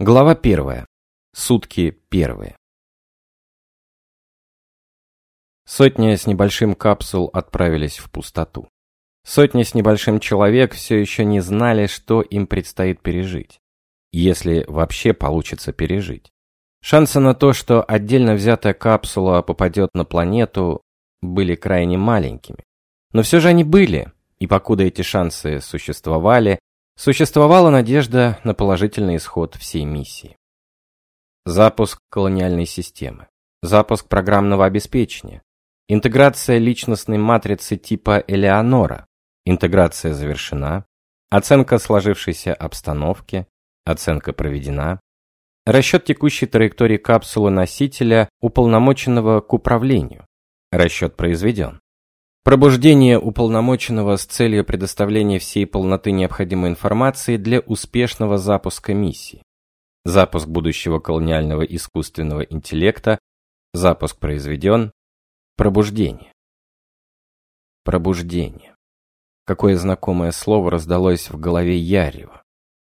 Глава первая. Сутки первые. Сотня с небольшим капсул отправились в пустоту. Сотня с небольшим человек все еще не знали, что им предстоит пережить. Если вообще получится пережить. Шансы на то, что отдельно взятая капсула попадет на планету, были крайне маленькими. Но все же они были, и покуда эти шансы существовали, Существовала надежда на положительный исход всей миссии. Запуск колониальной системы. Запуск программного обеспечения. Интеграция личностной матрицы типа Элеонора. Интеграция завершена. Оценка сложившейся обстановки. Оценка проведена. Расчет текущей траектории капсулы носителя, уполномоченного к управлению. Расчет произведен. Пробуждение уполномоченного с целью предоставления всей полноты необходимой информации для успешного запуска миссии. Запуск будущего колониального искусственного интеллекта. Запуск произведен. Пробуждение. Пробуждение. Какое знакомое слово раздалось в голове Ярева.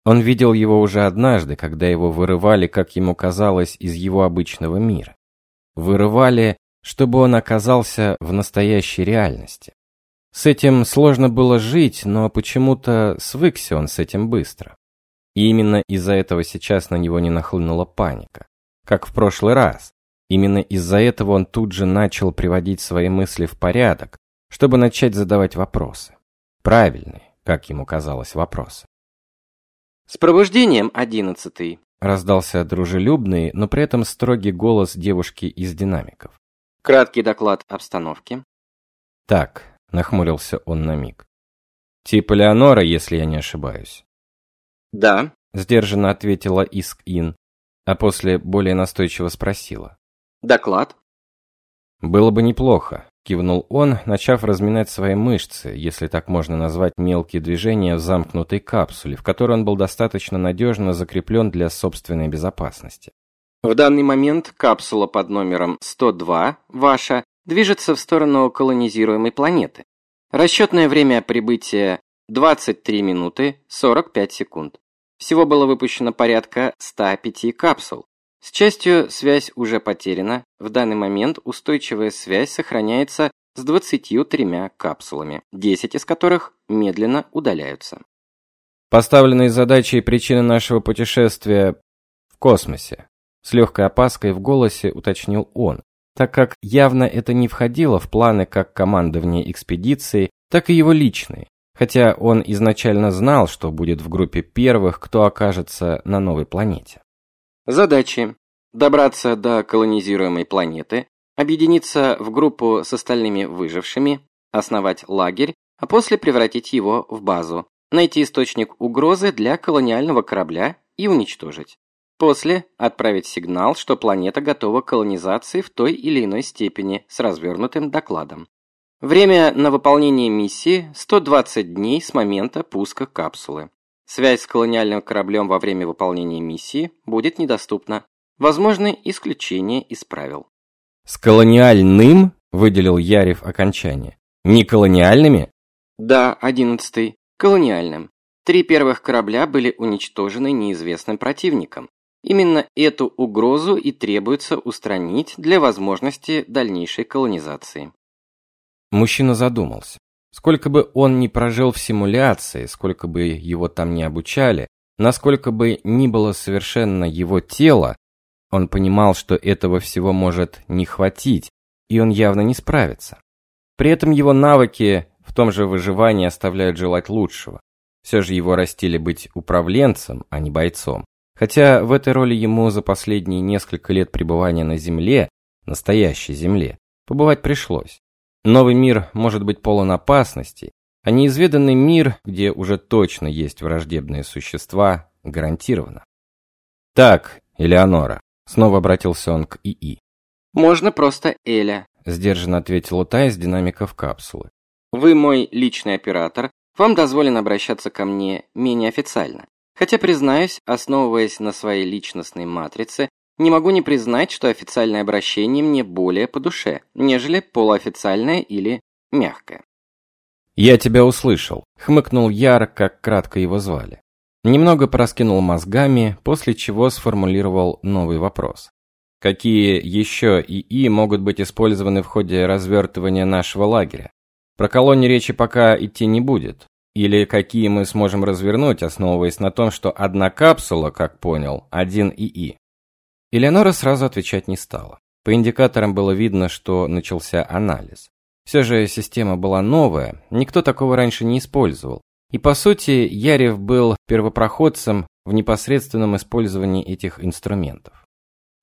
Он видел его уже однажды, когда его вырывали, как ему казалось, из его обычного мира. Вырывали чтобы он оказался в настоящей реальности. С этим сложно было жить, но почему-то свыкся он с этим быстро. И именно из-за этого сейчас на него не нахлынула паника. Как в прошлый раз. Именно из-за этого он тут же начал приводить свои мысли в порядок, чтобы начать задавать вопросы. Правильные, как ему казалось, вопросы. «С пробуждением, одиннадцатый!» Раздался дружелюбный, но при этом строгий голос девушки из динамиков. Краткий доклад обстановки. Так, нахмурился он на миг. Типа Леонора, если я не ошибаюсь. Да, сдержанно ответила Иск-Ин, а после более настойчиво спросила. Доклад? Было бы неплохо, кивнул он, начав разминать свои мышцы, если так можно назвать мелкие движения в замкнутой капсуле, в которой он был достаточно надежно закреплен для собственной безопасности. В данный момент капсула под номером 102, ваша, движется в сторону колонизируемой планеты. Расчетное время прибытия 23 минуты 45 секунд. Всего было выпущено порядка 105 капсул. С частью связь уже потеряна. В данный момент устойчивая связь сохраняется с 23 капсулами, 10 из которых медленно удаляются. Поставленные задачи и причины нашего путешествия в космосе. С легкой опаской в голосе уточнил он, так как явно это не входило в планы как командования экспедиции, так и его личные, хотя он изначально знал, что будет в группе первых, кто окажется на новой планете. Задачи. Добраться до колонизируемой планеты, объединиться в группу с остальными выжившими, основать лагерь, а после превратить его в базу, найти источник угрозы для колониального корабля и уничтожить. После отправить сигнал, что планета готова к колонизации в той или иной степени с развернутым докладом. Время на выполнение миссии 120 дней с момента пуска капсулы. Связь с колониальным кораблем во время выполнения миссии будет недоступна. Возможны исключения из правил. С колониальным выделил Ярев окончание. Не колониальными? Да, одиннадцатый. Колониальным. Три первых корабля были уничтожены неизвестным противником. Именно эту угрозу и требуется устранить для возможности дальнейшей колонизации. Мужчина задумался. Сколько бы он ни прожил в симуляции, сколько бы его там ни обучали, насколько бы ни было совершенно его тело, он понимал, что этого всего может не хватить, и он явно не справится. При этом его навыки в том же выживании оставляют желать лучшего. Все же его растили быть управленцем, а не бойцом. Хотя в этой роли ему за последние несколько лет пребывания на Земле, настоящей Земле, побывать пришлось. Новый мир может быть полон опасностей, а неизведанный мир, где уже точно есть враждебные существа, гарантированно. Так, Элеонора, снова обратился он к ИИ. Можно просто Эля, сдержанно ответила та из динамиков капсулы. Вы мой личный оператор, вам дозволено обращаться ко мне менее официально. Хотя, признаюсь, основываясь на своей личностной матрице, не могу не признать, что официальное обращение мне более по душе, нежели полуофициальное или мягкое. «Я тебя услышал», — хмыкнул Яр, как кратко его звали. Немного пораскинул мозгами, после чего сформулировал новый вопрос. Какие еще ИИ могут быть использованы в ходе развертывания нашего лагеря? Про колонии речи пока идти не будет. Или какие мы сможем развернуть, основываясь на том, что одна капсула, как понял, один ИИ. Элеонора сразу отвечать не стала. По индикаторам было видно, что начался анализ. Все же система была новая, никто такого раньше не использовал. И по сути, Ярев был первопроходцем в непосредственном использовании этих инструментов.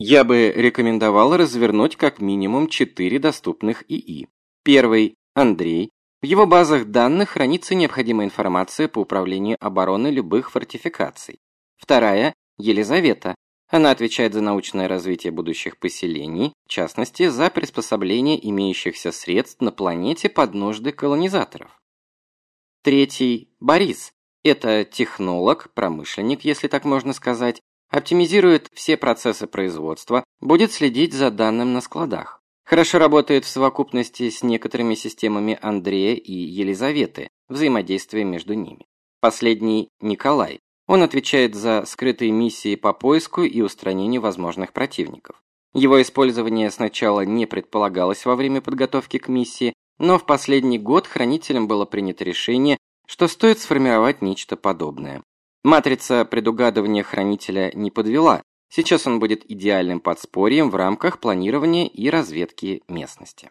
Я бы рекомендовал развернуть как минимум четыре доступных ИИ. Первый – Андрей. В его базах данных хранится необходимая информация по управлению обороной любых фортификаций. Вторая – Елизавета. Она отвечает за научное развитие будущих поселений, в частности, за приспособление имеющихся средств на планете под нужды колонизаторов. Третий – Борис. Это технолог, промышленник, если так можно сказать, оптимизирует все процессы производства, будет следить за данным на складах. Хорошо работает в совокупности с некоторыми системами Андрея и Елизаветы, взаимодействие между ними. Последний – Николай. Он отвечает за скрытые миссии по поиску и устранению возможных противников. Его использование сначала не предполагалось во время подготовки к миссии, но в последний год хранителям было принято решение, что стоит сформировать нечто подобное. Матрица предугадывания хранителя не подвела. Сейчас он будет идеальным подспорьем в рамках планирования и разведки местности.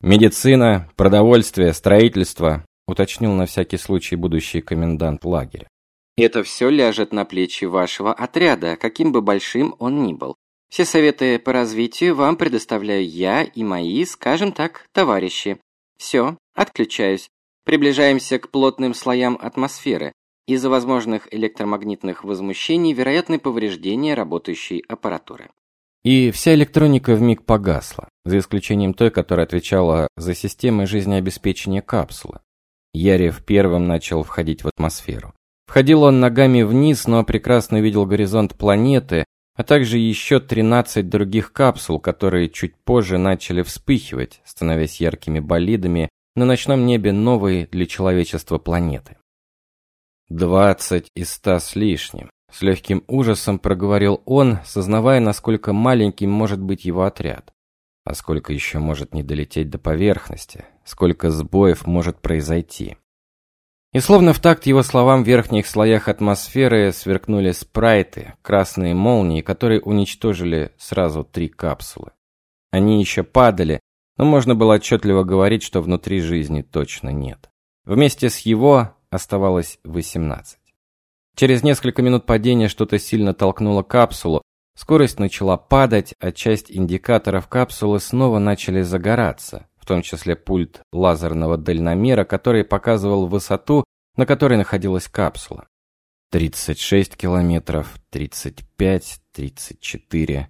Медицина, продовольствие, строительство, уточнил на всякий случай будущий комендант лагеря. Это все ляжет на плечи вашего отряда, каким бы большим он ни был. Все советы по развитию вам предоставляю я и мои, скажем так, товарищи. Все, отключаюсь. Приближаемся к плотным слоям атмосферы. Из-за возможных электромагнитных возмущений вероятны повреждения работающей аппаратуры. И вся электроника вмиг погасла, за исключением той, которая отвечала за системы жизнеобеспечения капсулы. Ярев первым начал входить в атмосферу. Входил он ногами вниз, но прекрасно видел горизонт планеты, а также еще 13 других капсул, которые чуть позже начали вспыхивать, становясь яркими болидами на ночном небе новой для человечества планеты. Двадцать из ста с лишним. С легким ужасом проговорил он, сознавая, насколько маленьким может быть его отряд. А сколько еще может не долететь до поверхности, сколько сбоев может произойти. И словно в такт его словам в верхних слоях атмосферы сверкнули спрайты, красные молнии, которые уничтожили сразу три капсулы. Они еще падали, но можно было отчетливо говорить, что внутри жизни точно нет. Вместе с его оставалось 18. Через несколько минут падения что-то сильно толкнуло капсулу, скорость начала падать, а часть индикаторов капсулы снова начали загораться, в том числе пульт лазерного дальномера, который показывал высоту, на которой находилась капсула. 36 километров, 35, 34.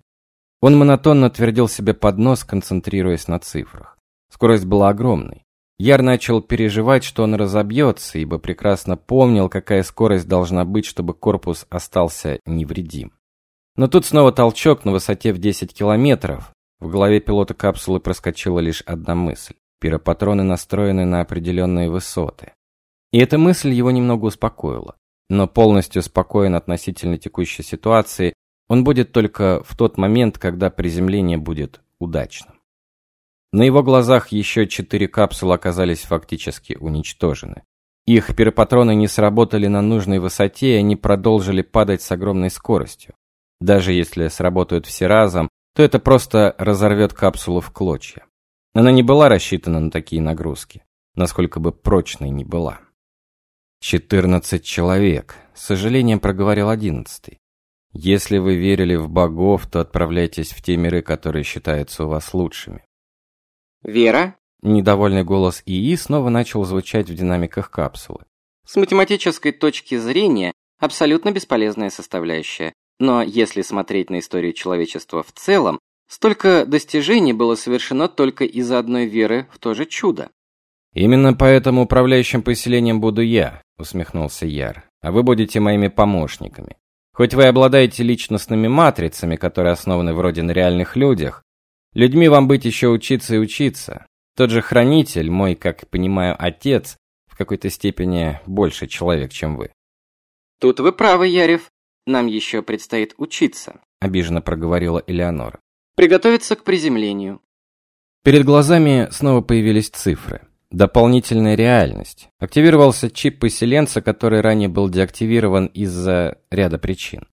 Он монотонно твердил себе под нос, концентрируясь на цифрах. Скорость была огромной. Яр начал переживать, что он разобьется, ибо прекрасно помнил, какая скорость должна быть, чтобы корпус остался невредим. Но тут снова толчок на высоте в 10 километров. В голове пилота капсулы проскочила лишь одна мысль. Пиропатроны настроены на определенные высоты. И эта мысль его немного успокоила. Но полностью спокоен относительно текущей ситуации он будет только в тот момент, когда приземление будет удачным. На его глазах еще четыре капсулы оказались фактически уничтожены. Их пиропатроны не сработали на нужной высоте, и они продолжили падать с огромной скоростью. Даже если сработают все разом, то это просто разорвет капсулу в клочья. Она не была рассчитана на такие нагрузки, насколько бы прочной ни была. «Четырнадцать человек», — с сожалением проговорил одиннадцатый. «Если вы верили в богов, то отправляйтесь в те миры, которые считаются у вас лучшими. Вера? Недовольный голос ИИ снова начал звучать в динамиках капсулы. С математической точки зрения абсолютно бесполезная составляющая. Но если смотреть на историю человечества в целом, столько достижений было совершено только из-за одной веры в то же чудо. Именно поэтому управляющим поселением буду я, усмехнулся Яр. А вы будете моими помощниками. Хоть вы обладаете личностными матрицами, которые основаны вроде на реальных людях, Людьми вам быть еще учиться и учиться. Тот же хранитель, мой, как понимаю, отец, в какой-то степени больше человек, чем вы. Тут вы правы, Ярев. Нам еще предстоит учиться, обиженно проговорила Элеонора. Приготовиться к приземлению. Перед глазами снова появились цифры. Дополнительная реальность. Активировался чип поселенца, который ранее был деактивирован из-за ряда причин.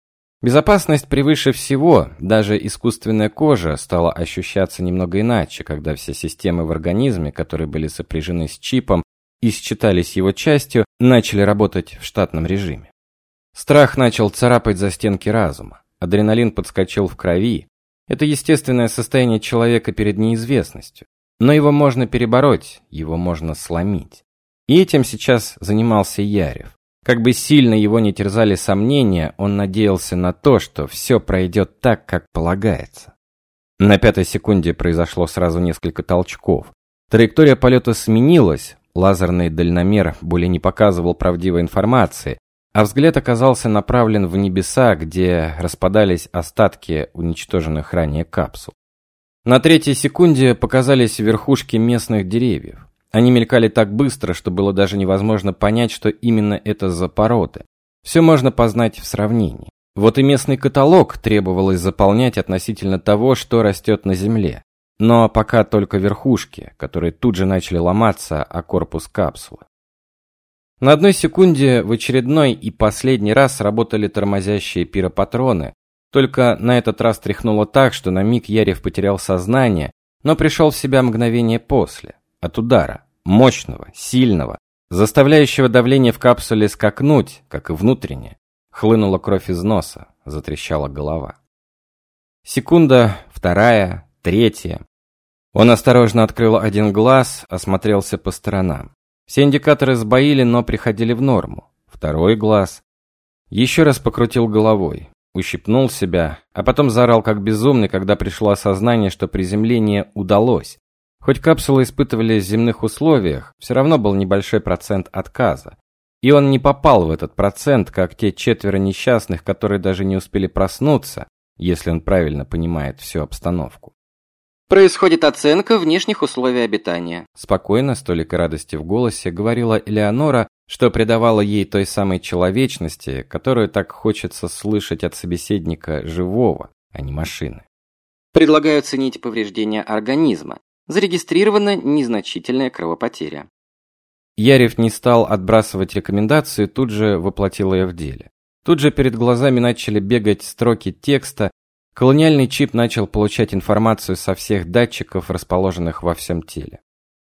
Безопасность превыше всего, даже искусственная кожа стала ощущаться немного иначе, когда все системы в организме, которые были сопряжены с чипом и считались его частью, начали работать в штатном режиме. Страх начал царапать за стенки разума. Адреналин подскочил в крови. Это естественное состояние человека перед неизвестностью. Но его можно перебороть, его можно сломить. И этим сейчас занимался Ярев. Как бы сильно его не терзали сомнения, он надеялся на то, что все пройдет так, как полагается. На пятой секунде произошло сразу несколько толчков. Траектория полета сменилась, лазерный дальномер более не показывал правдивой информации, а взгляд оказался направлен в небеса, где распадались остатки уничтоженных ранее капсул. На третьей секунде показались верхушки местных деревьев. Они мелькали так быстро, что было даже невозможно понять, что именно это за породы. Все можно познать в сравнении. Вот и местный каталог требовалось заполнять относительно того, что растет на земле. Но пока только верхушки, которые тут же начали ломаться о корпус капсулы. На одной секунде в очередной и последний раз работали тормозящие пиропатроны, только на этот раз тряхнуло так, что на миг Ярев потерял сознание, но пришел в себя мгновение после от удара, мощного, сильного, заставляющего давление в капсуле скакнуть, как и внутреннее. Хлынула кровь из носа, затрещала голова. Секунда, вторая, третья. Он осторожно открыл один глаз, осмотрелся по сторонам. Все индикаторы сбоили, но приходили в норму. Второй глаз. Еще раз покрутил головой, ущипнул себя, а потом заорал как безумный, когда пришло осознание, что приземление удалось. Хоть капсулы испытывали в земных условиях, все равно был небольшой процент отказа. И он не попал в этот процент, как те четверо несчастных, которые даже не успели проснуться, если он правильно понимает всю обстановку. Происходит оценка внешних условий обитания. Спокойно, с толикой радости в голосе, говорила Элеонора, что придавало ей той самой человечности, которую так хочется слышать от собеседника живого, а не машины. Предлагаю оценить повреждения организма, зарегистрирована незначительная кровопотеря. Ярев не стал отбрасывать рекомендации, тут же воплотил ее в деле. Тут же перед глазами начали бегать строки текста, колониальный чип начал получать информацию со всех датчиков, расположенных во всем теле.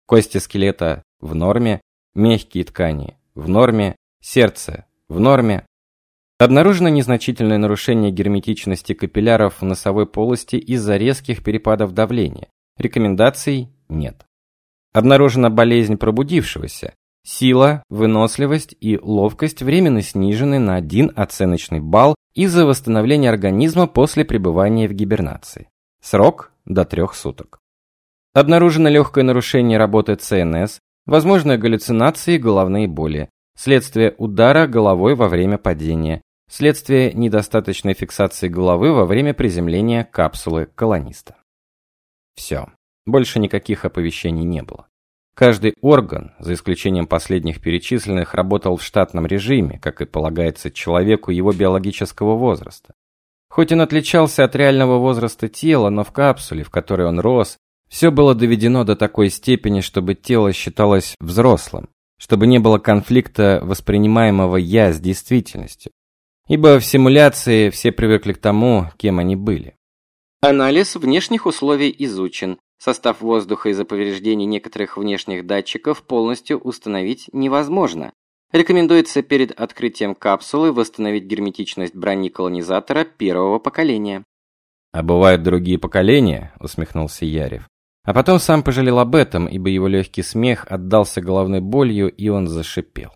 Кости скелета в норме, мягкие ткани в норме, сердце в норме. Обнаружено незначительное нарушение герметичности капилляров в носовой полости из-за резких перепадов давления. Рекомендаций нет. Обнаружена болезнь пробудившегося. Сила, выносливость и ловкость временно снижены на один оценочный балл из-за восстановления организма после пребывания в гибернации. Срок до трех суток. Обнаружено легкое нарушение работы ЦНС, возможные галлюцинации и головные боли, следствие удара головой во время падения, следствие недостаточной фиксации головы во время приземления капсулы колониста. Все. Больше никаких оповещений не было. Каждый орган, за исключением последних перечисленных, работал в штатном режиме, как и полагается человеку его биологического возраста. Хоть он отличался от реального возраста тела, но в капсуле, в которой он рос, все было доведено до такой степени, чтобы тело считалось взрослым, чтобы не было конфликта воспринимаемого «я» с действительностью. Ибо в симуляции все привыкли к тому, кем они были. Анализ внешних условий изучен. Состав воздуха из-за повреждений некоторых внешних датчиков полностью установить невозможно. Рекомендуется перед открытием капсулы восстановить герметичность брони колонизатора первого поколения. А бывают другие поколения, усмехнулся Ярев. А потом сам пожалел об этом, ибо его легкий смех отдался головной болью, и он зашипел.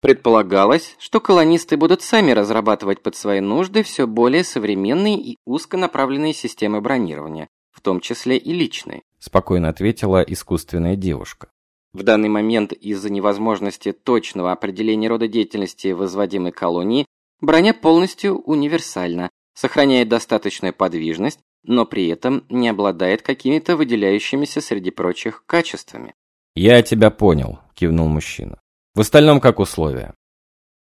Предполагалось, что колонисты будут сами разрабатывать под свои нужды все более современные и узконаправленные системы бронирования, в том числе и личные, спокойно ответила искусственная девушка. В данный момент из-за невозможности точного определения рода деятельности возводимой колонии броня полностью универсальна, сохраняет достаточную подвижность, но при этом не обладает какими-то выделяющимися среди прочих качествами. «Я тебя понял», – кивнул мужчина. В остальном как условия?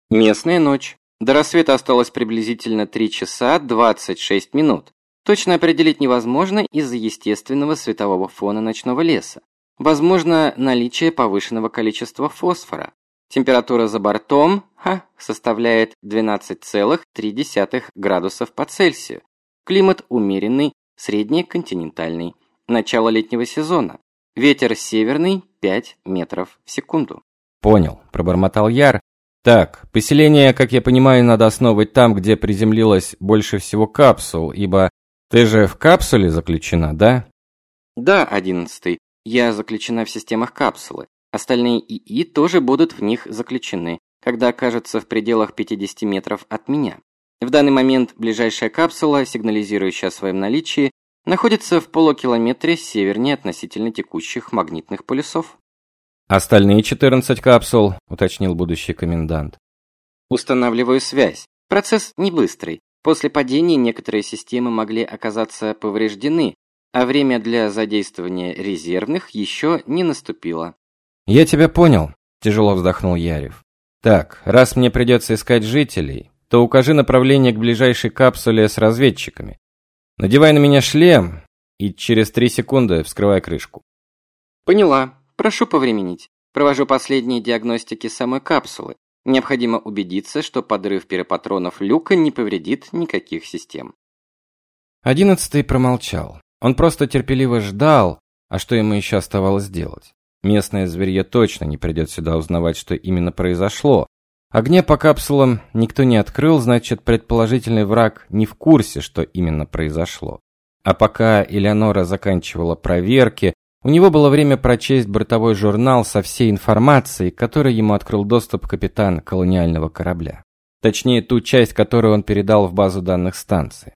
Местная ночь. До рассвета осталось приблизительно 3 часа 26 минут. Точно определить невозможно из-за естественного светового фона ночного леса. Возможно наличие повышенного количества фосфора. Температура за бортом ха, составляет 12,3 градусов по Цельсию. Климат умеренный, среднеконтинентальный. Начало летнего сезона. Ветер северный 5 метров в секунду. Понял, пробормотал Яр. Так, поселение, как я понимаю, надо основывать там, где приземлилось больше всего капсул, ибо ты же в капсуле заключена, да? Да, одиннадцатый. Я заключена в системах капсулы. Остальные ИИ тоже будут в них заключены, когда окажутся в пределах 50 метров от меня. В данный момент ближайшая капсула, сигнализирующая о своем наличии, находится в полукилометре севернее относительно текущих магнитных полюсов. Остальные 14 капсул, уточнил будущий комендант. Устанавливаю связь. Процесс не быстрый. После падения некоторые системы могли оказаться повреждены, а время для задействования резервных еще не наступило. Я тебя понял, тяжело вздохнул Ярев. Так, раз мне придется искать жителей, то укажи направление к ближайшей капсуле с разведчиками. Надевай на меня шлем и через три секунды вскрывай крышку. Поняла. Прошу повременить. Провожу последние диагностики самой капсулы. Необходимо убедиться, что подрыв пиропатронов люка не повредит никаких систем. Одиннадцатый промолчал. Он просто терпеливо ждал, а что ему еще оставалось делать? Местное зверье точно не придет сюда узнавать, что именно произошло. Огня по капсулам никто не открыл, значит, предположительный враг не в курсе, что именно произошло. А пока Элеонора заканчивала проверки, у него было время прочесть бортовой журнал со всей информацией, которой ему открыл доступ капитан колониального корабля. Точнее, ту часть, которую он передал в базу данных станции.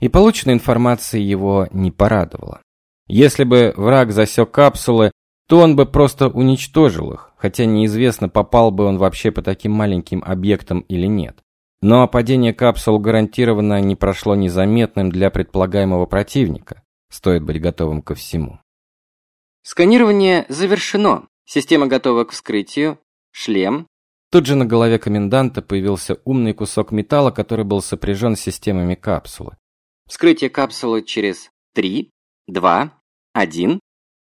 И полученная информация его не порадовала. Если бы враг засек капсулы, то он бы просто уничтожил их, хотя неизвестно, попал бы он вообще по таким маленьким объектам или нет. Но падение капсул гарантированно не прошло незаметным для предполагаемого противника. Стоит быть готовым ко всему. Сканирование завершено. Система готова к вскрытию. Шлем. Тут же на голове коменданта появился умный кусок металла, который был сопряжен с системами капсулы. Вскрытие капсулы через 3, 2, 1.